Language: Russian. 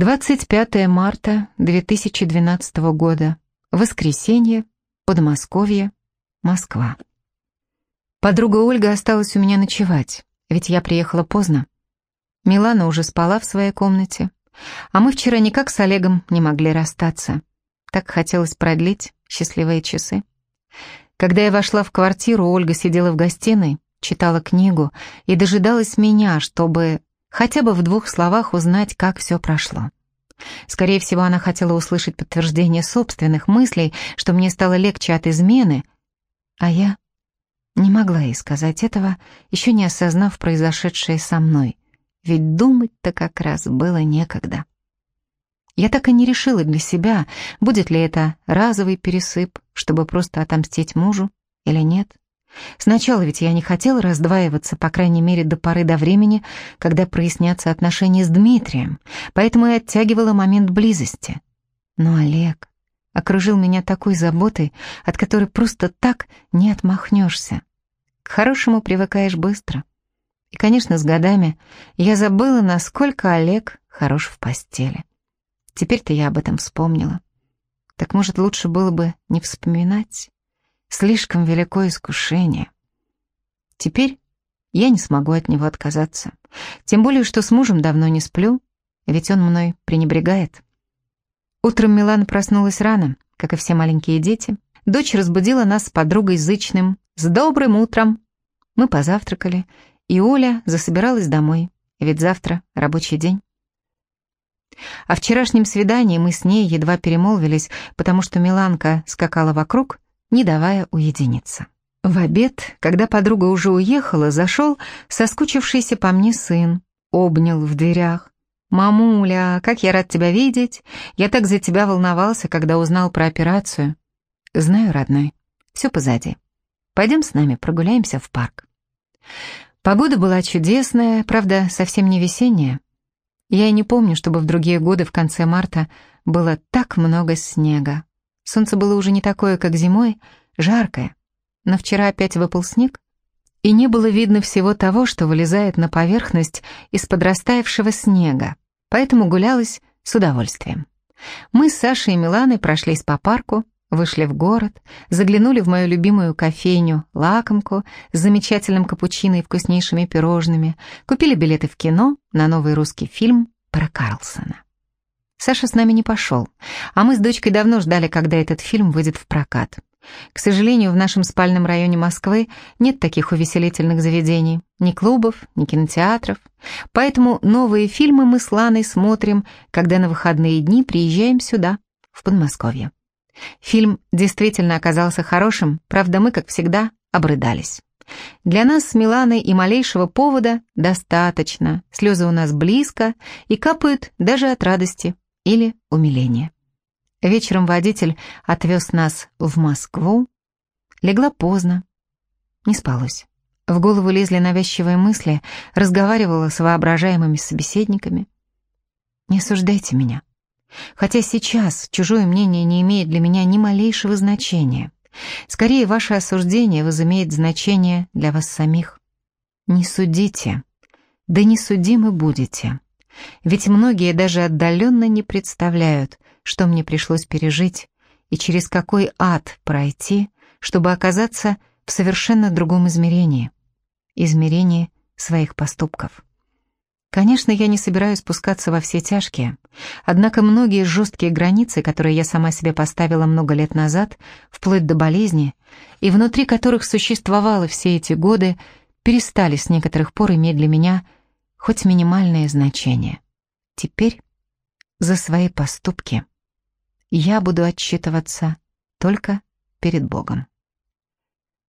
25 марта 2012 года. Воскресенье. Подмосковье. Москва. Подруга Ольга осталась у меня ночевать, ведь я приехала поздно. Милана уже спала в своей комнате, а мы вчера никак с Олегом не могли расстаться. Так хотелось продлить счастливые часы. Когда я вошла в квартиру, Ольга сидела в гостиной, читала книгу и дожидалась меня, чтобы хотя бы в двух словах узнать, как все прошло. Скорее всего, она хотела услышать подтверждение собственных мыслей, что мне стало легче от измены, а я не могла ей сказать этого, еще не осознав произошедшее со мной, ведь думать-то как раз было некогда. Я так и не решила для себя, будет ли это разовый пересып, чтобы просто отомстить мужу, или нет. Сначала ведь я не хотела раздваиваться, по крайней мере, до поры до времени, когда прояснятся отношения с Дмитрием, поэтому и оттягивала момент близости. Но Олег окружил меня такой заботой, от которой просто так не отмахнешься. К хорошему привыкаешь быстро. И, конечно, с годами я забыла, насколько Олег хорош в постели. Теперь-то я об этом вспомнила. Так, может, лучше было бы не вспоминать? Слишком велико искушение. Теперь я не смогу от него отказаться. Тем более, что с мужем давно не сплю, ведь он мной пренебрегает. Утром Милана проснулась рано, как и все маленькие дети. Дочь разбудила нас с подругой зычным «С добрым утром!». Мы позавтракали, и Оля засобиралась домой, ведь завтра рабочий день. О вчерашнем свидании мы с ней едва перемолвились, потому что Миланка скакала вокруг, не давая уединиться. В обед, когда подруга уже уехала, зашел соскучившийся по мне сын, обнял в дверях. «Мамуля, как я рад тебя видеть! Я так за тебя волновался, когда узнал про операцию». «Знаю, родной, все позади. Пойдем с нами прогуляемся в парк». Погода была чудесная, правда, совсем не весенняя. Я и не помню, чтобы в другие годы в конце марта было так много снега. Солнце было уже не такое, как зимой, жаркое. Но вчера опять выпал снег, и не было видно всего того, что вылезает на поверхность из-под растаявшего снега, поэтому гулялась с удовольствием. Мы с Сашей и Миланой прошлись по парку, вышли в город, заглянули в мою любимую кофейню «Лакомку» с замечательным капучино и вкуснейшими пирожными, купили билеты в кино на новый русский фильм про Карлсона. Саша с нами не пошел, а мы с дочкой давно ждали, когда этот фильм выйдет в прокат. К сожалению, в нашем спальном районе Москвы нет таких увеселительных заведений, ни клубов, ни кинотеатров. Поэтому новые фильмы мы с Ланой смотрим, когда на выходные дни приезжаем сюда, в Подмосковье. Фильм действительно оказался хорошим, правда, мы, как всегда, обрыдались. Для нас с Миланой и малейшего повода достаточно, слезы у нас близко и капают даже от радости или умиления. Вечером водитель отвез нас в Москву. Легла поздно. Не спалось. В голову лезли навязчивые мысли, разговаривала с воображаемыми собеседниками. Не осуждайте меня. Хотя сейчас чужое мнение не имеет для меня ни малейшего значения. Скорее, ваше осуждение возымеет значение для вас самих. Не судите, да не судимы будете. Ведь многие даже отдаленно не представляют, что мне пришлось пережить и через какой ад пройти, чтобы оказаться в совершенно другом измерении. Измерении своих поступков. Конечно, я не собираюсь спускаться во все тяжкие, однако многие жесткие границы, которые я сама себе поставила много лет назад, вплоть до болезни, и внутри которых существовало все эти годы, перестали с некоторых пор иметь для меня хоть минимальное значение. Теперь за свои поступки я буду отчитываться только перед Богом.